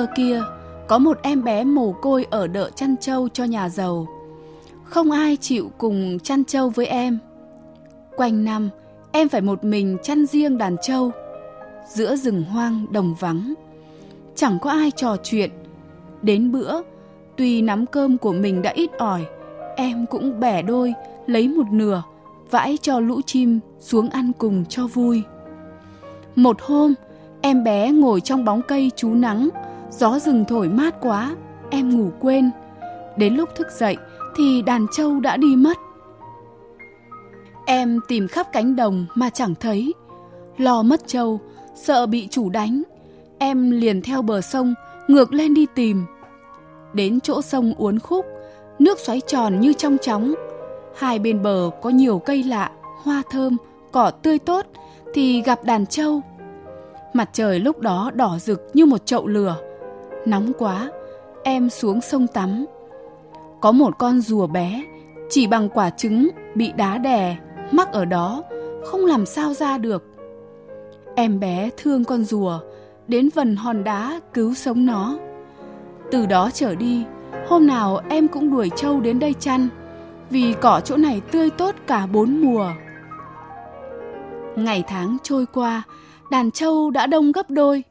Xưa kia, có một em bé mồ côi ở đợ chăn trâu cho nhà giàu. Không ai chịu cùng chăn trâu với em. Quanh năm, em phải một mình chăn riêng đàn trâu. Giữa rừng hoang đồng vắng. Chẳng có ai trò chuyện. Đến bữa, tuy nắm cơm của mình đã ít ỏi, em cũng bẻ đôi, lấy một nửa, vãi cho lũ chim xuống ăn cùng cho vui. Một hôm, em bé ngồi trong bóng cây trú nắng, gió rừng thổi mát quá, em ngủ quên. Đến lúc thức dậy thì đàn trâu đã đi mất. Em tìm khắp cánh đồng mà chẳng thấy. Lo mất trâu, sợ bị chủ đánh. Em liền theo bờ sông, ngược lên đi tìm. Đến chỗ sông uốn khúc, nước xoáy tròn như trong chóng. Hai bên bờ có nhiều cây lạ, hoa thơm, cỏ tươi tốt thì gặp đàn trâu. Mặt trời lúc đó đỏ rực như một chậu lửa. Nóng quá, em xuống sông tắm. Có một con rùa bé, chỉ bằng quả trứng bị đá đè, mắc ở đó, không làm sao ra được. Em bé thương con rùa, đến vần hòn đá cứu sống nó. Từ đó trở đi, hôm nào em cũng đuổi trâu đến đây chăn, vì cỏ chỗ này tươi tốt cả bốn mùa. Ngày tháng trôi qua, đàn trâu đã đông gấp đôi.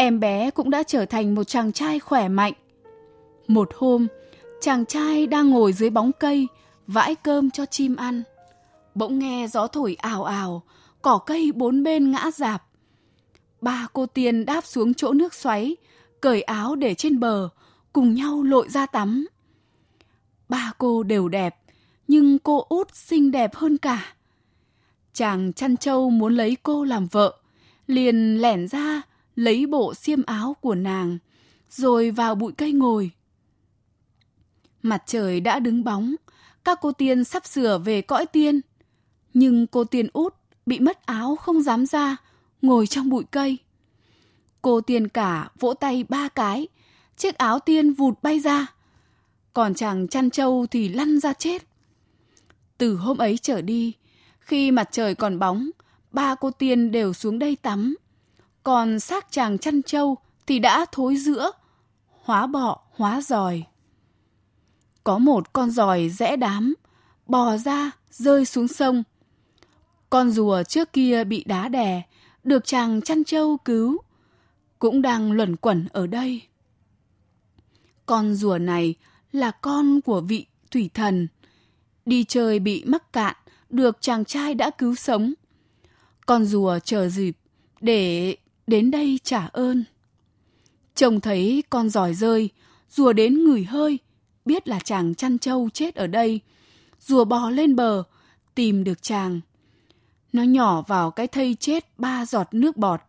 Em bé cũng đã trở thành một chàng trai khỏe mạnh. Một hôm, chàng trai đang ngồi dưới bóng cây, vãi cơm cho chim ăn. Bỗng nghe gió thổi ào ào, cỏ cây bốn bên ngã rạp. Ba cô tiên đáp xuống chỗ nước xoáy, cởi áo để trên bờ, cùng nhau lội ra tắm. Ba cô đều đẹp, nhưng cô út xinh đẹp hơn cả. Chàng chăn trâu muốn lấy cô làm vợ, liền lẻn ra lấy bộ xiêm áo của nàng, rồi vào bụi cây ngồi. Mặt trời đã đứng bóng, các cô tiên sắp sửa về cõi tiên. Nhưng cô tiên út bị mất áo không dám ra, ngồi trong bụi cây. Cô tiên cả vỗ tay ba cái, chiếc áo tiên vụt bay ra. Còn chàng chăn trâu thì lăn ra chết. Từ hôm ấy trở đi, khi mặt trời còn bóng, ba cô tiên đều xuống đây tắm. Còn xác chàng chăn trâu thì đã thối giữa, hóa bọ, hóa giòi. Có một con giòi rẽ đám, bò ra, rơi xuống sông. Con rùa trước kia bị đá đè, được chàng chăn trâu cứu, cũng đang luẩn quẩn ở đây. Con rùa này là con của vị thủy thần. Đi chơi bị mắc cạn, được chàng trai đã cứu sống. Con rùa chờ dịp để đến đây trả ơn. Chồng thấy con giỏi rơi, rùa đến ngửi hơi, biết là chàng chăn trâu chết ở đây. Rùa bò lên bờ, tìm được chàng. Nó nhỏ vào cái thây chết ba giọt nước bọt.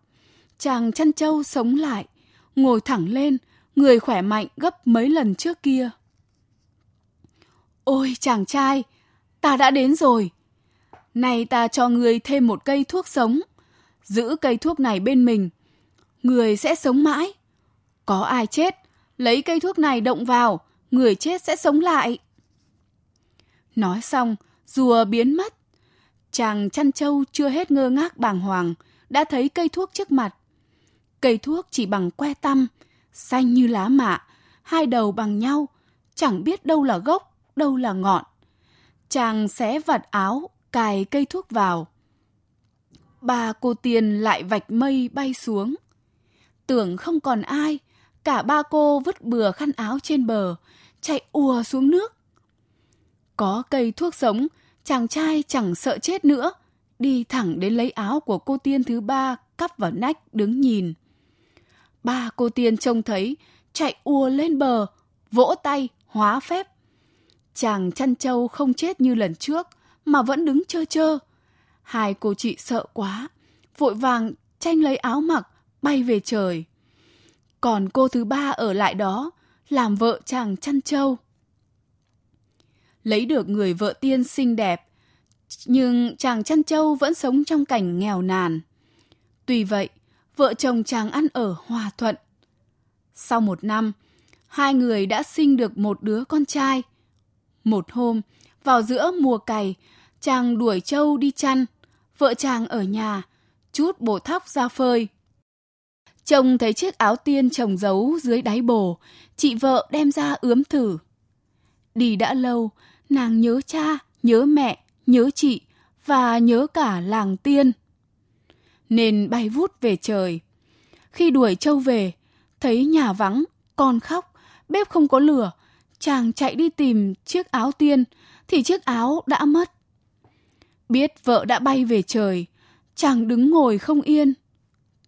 Chàng chăn trâu sống lại, ngồi thẳng lên, người khỏe mạnh gấp mấy lần trước kia. Ôi chàng trai, ta đã đến rồi. Này ta cho người thêm một cây thuốc sống. Giữ cây thuốc này bên mình. Người sẽ sống mãi. Có ai chết, lấy cây thuốc này động vào, người chết sẽ sống lại. Nói xong, rùa biến mất. Chàng chăn trâu chưa hết ngơ ngác bàng hoàng, đã thấy cây thuốc trước mặt. Cây thuốc chỉ bằng que tăm, xanh như lá mạ, hai đầu bằng nhau, chẳng biết đâu là gốc, đâu là ngọn. Chàng xé vạt áo, cài cây thuốc vào. Ba cô tiên lại vạch mây bay xuống. Tưởng không còn ai, cả ba cô vứt bừa khăn áo trên bờ, chạy ùa xuống nước. Có cây thuốc sống, chàng trai chẳng sợ chết nữa, đi thẳng đến lấy áo của cô tiên thứ ba cắp vào nách đứng nhìn. Ba cô tiên trông thấy, chạy ùa lên bờ, vỗ tay, hóa phép. Chàng chăn trâu không chết như lần trước, mà vẫn đứng chơ chơ. Hai cô chị sợ quá, vội vàng tranh lấy áo mặc, bay về trời. Còn cô thứ ba ở lại đó, làm vợ chàng chăn trâu. Lấy được người vợ tiên xinh đẹp, nhưng chàng chăn trâu vẫn sống trong cảnh nghèo nàn. Tuy vậy, vợ chồng chàng ăn ở hòa thuận. Sau một năm, hai người đã sinh được một đứa con trai. Một hôm, vào giữa mùa cày, chàng đuổi trâu đi chăn, vợ chàng ở nhà, chút bổ thóc ra phơi. Chồng thấy chiếc áo tiên chồng giấu dưới đáy bồ, chị vợ đem ra ướm thử. Đi đã lâu, nàng nhớ cha, nhớ mẹ, nhớ chị và nhớ cả làng tiên. Nên bay vút về trời. Khi đuổi châu về, thấy nhà vắng, con khóc, bếp không có lửa, chàng chạy đi tìm chiếc áo tiên, thì chiếc áo đã mất. Biết vợ đã bay về trời, chàng đứng ngồi không yên.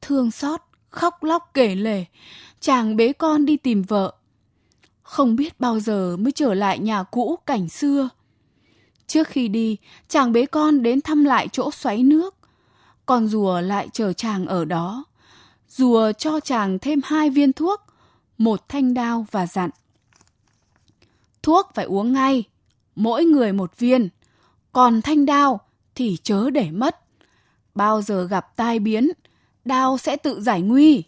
Thương xót, khóc lóc kể lể, chàng bế con đi tìm vợ. Không biết bao giờ mới trở lại nhà cũ cảnh xưa. Trước khi đi, chàng bế con đến thăm lại chỗ xoáy nước. Con rùa lại chờ chàng ở đó. Rùa cho chàng thêm hai viên thuốc, một thanh đao và dặn. Thuốc phải uống ngay, mỗi người một viên. Còn thanh đao thì chớ để mất. Bao giờ gặp tai biến, đao sẽ tự giải nguy.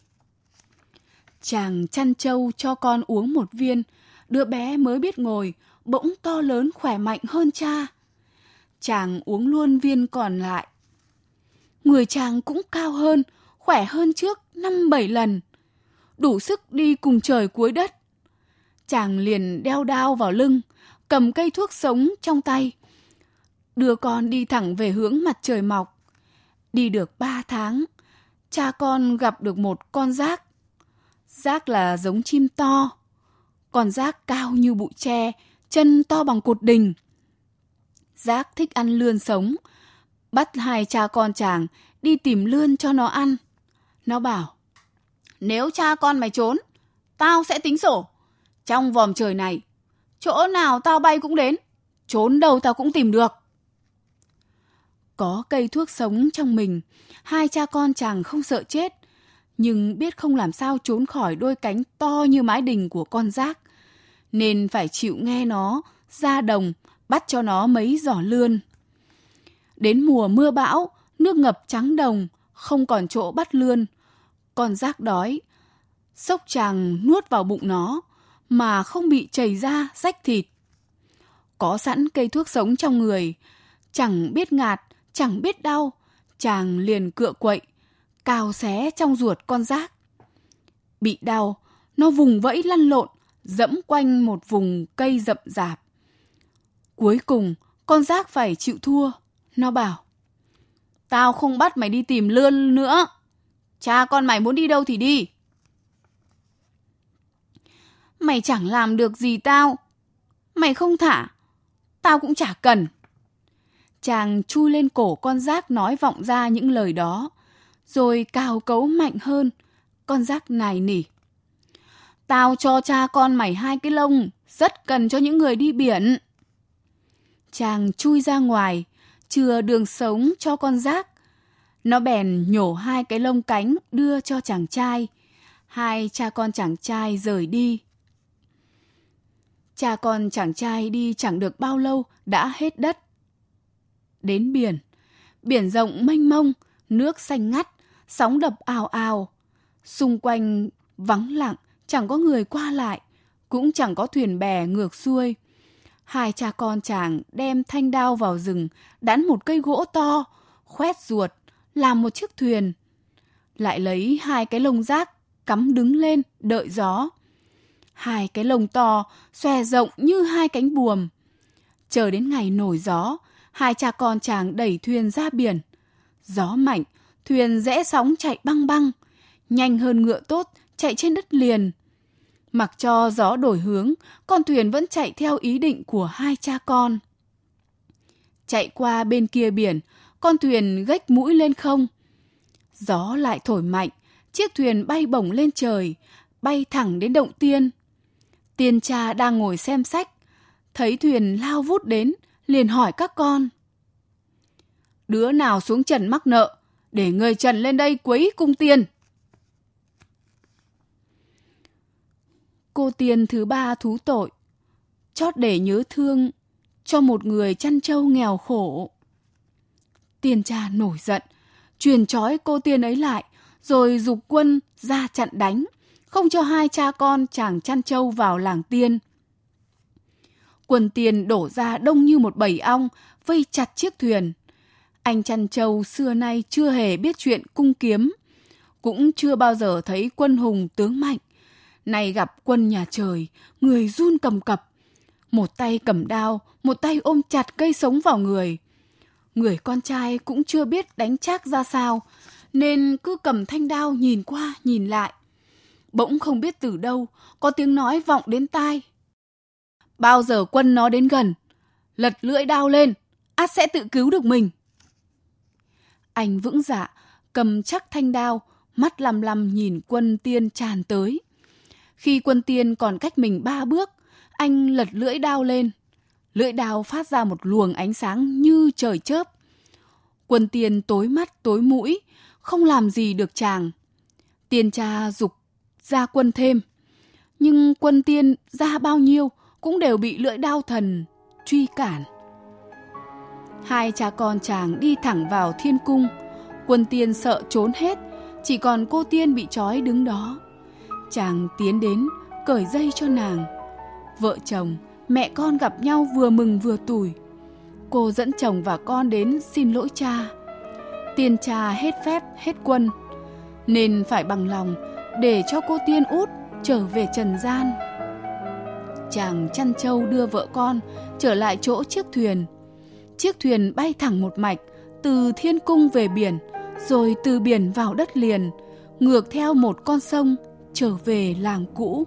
Chàng chăn trâu cho con uống một viên, đứa bé mới biết ngồi, bỗng to lớn khỏe mạnh hơn cha. Chàng uống luôn viên còn lại. Người chàng cũng cao hơn, khỏe hơn trước năm bảy lần. Đủ sức đi cùng trời cuối đất. Chàng liền đeo đao vào lưng, cầm cây thuốc sống trong tay. Đưa con đi thẳng về hướng mặt trời mọc. Đi được ba tháng, cha con gặp được một con rác. Rác là giống chim to. Con rác cao như bụi tre, chân to bằng cột đình. Rác thích ăn lươn sống. Bắt hai cha con chàng đi tìm lươn cho nó ăn. Nó bảo, nếu cha con mày trốn, tao sẽ tính sổ. Trong vòm trời này, chỗ nào tao bay cũng đến, trốn đâu tao cũng tìm được. Có cây thuốc sống trong mình, hai cha con chàng không sợ chết, nhưng biết không làm sao trốn khỏi đôi cánh to như mái đình của con rác, nên phải chịu nghe nó ra đồng bắt cho nó mấy giỏ lươn. Đến mùa mưa bão, nước ngập trắng đồng, không còn chỗ bắt lươn. Con rác đói, sốc chàng nuốt vào bụng nó, mà không bị chảy ra rách thịt. Có sẵn cây thuốc sống trong người, chẳng biết ngạt, chẳng biết đau, chàng liền cựa quậy, cào xé trong ruột con rác. Bị đau, nó vùng vẫy lăn lộn, dẫm quanh một vùng cây rậm rạp. Cuối cùng, con rác phải chịu thua. Nó bảo, tao không bắt mày đi tìm lươn nữa. Cha con mày muốn đi đâu thì đi. Mày chẳng làm được gì tao. Mày không thả, tao cũng chả cần. Chàng chui lên cổ con rác nói vọng ra những lời đó, rồi cào cấu mạnh hơn. Con rác nài nỉ. Tao cho cha con mày hai cái lông, rất cần cho những người đi biển. Chàng chui ra ngoài, chừa đường sống cho con rác. Nó bèn nhổ hai cái lông cánh đưa cho chàng trai. Hai cha con chàng trai rời đi. Cha con chàng trai đi chẳng được bao lâu đã hết đất. Đến biển, biển rộng mênh mông, nước xanh ngắt, sóng đập ào ào. Xung quanh vắng lặng, chẳng có người qua lại, cũng chẳng có thuyền bè ngược xuôi. Hai cha con chàng đem thanh đao vào rừng, đắn một cây gỗ to, khoét ruột, làm một chiếc thuyền. Lại lấy hai cái lồng rác, cắm đứng lên, đợi gió. Hai cái lồng to, xòe rộng như hai cánh buồm. Chờ đến ngày nổi gió, hai cha con chàng đẩy thuyền ra biển. Gió mạnh, thuyền rẽ sóng chạy băng băng, nhanh hơn ngựa tốt chạy trên đất liền. Mặc cho gió đổi hướng, con thuyền vẫn chạy theo ý định của hai cha con. Chạy qua bên kia biển, con thuyền gách mũi lên không. Gió lại thổi mạnh, chiếc thuyền bay bổng lên trời, bay thẳng đến động tiên. Tiên cha đang ngồi xem sách, thấy thuyền lao vút đến, liền hỏi các con. Đứa nào xuống trần mắc nợ, để người trần lên đây quấy cung tiền. Cô tiền thứ ba thú tội, chót để nhớ thương cho một người chăn trâu nghèo khổ. Tiên cha nổi giận, truyền trói cô tiên ấy lại, rồi dục quân ra chặn đánh, không cho hai cha con chàng chăn trâu vào làng tiên. Quần tiền đổ ra đông như một bầy ong, vây chặt chiếc thuyền. Anh chăn trâu xưa nay chưa hề biết chuyện cung kiếm. cũng chưa bao giờ thấy quân hùng tướng mạnh. nay gặp quân nhà trời, người run cầm cập. Một tay cầm đao, một tay ôm chặt cây sống vào người. Người con trai cũng chưa biết đánh chác ra sao, nên cứ cầm thanh đao nhìn qua nhìn lại. Bỗng không biết từ đâu, có tiếng nói vọng đến tai. Bao giờ quân nó đến gần, lật lưỡi đao lên, át sẽ tự cứu được mình. Anh vững dạ, cầm chắc thanh đao, mắt lăm lăm nhìn quân tiên tràn tới. Khi quân tiên còn cách mình ba bước, anh lật lưỡi đao lên. Lưỡi đao phát ra một luồng ánh sáng như trời chớp. Quân tiên tối mắt tối mũi, không làm gì được chàng. Tiên cha dục ra quân thêm. Nhưng quân tiên ra bao nhiêu cũng đều bị lưỡi đao thần truy cản. Hai cha con chàng đi thẳng vào thiên cung. Quân tiên sợ trốn hết, chỉ còn cô tiên bị trói đứng đó. Chàng tiến đến, cởi dây cho nàng. Vợ chồng, mẹ con gặp nhau vừa mừng vừa tủi. Cô dẫn chồng và con đến xin lỗi cha. Tiên cha hết phép, hết quân, nên phải bằng lòng để cho cô tiên út trở về trần gian. Chàng chăn trâu đưa vợ con trở lại chỗ chiếc thuyền. Chiếc thuyền bay thẳng một mạch từ thiên cung về biển, rồi từ biển vào đất liền, ngược theo một con sông trở về làng cũ.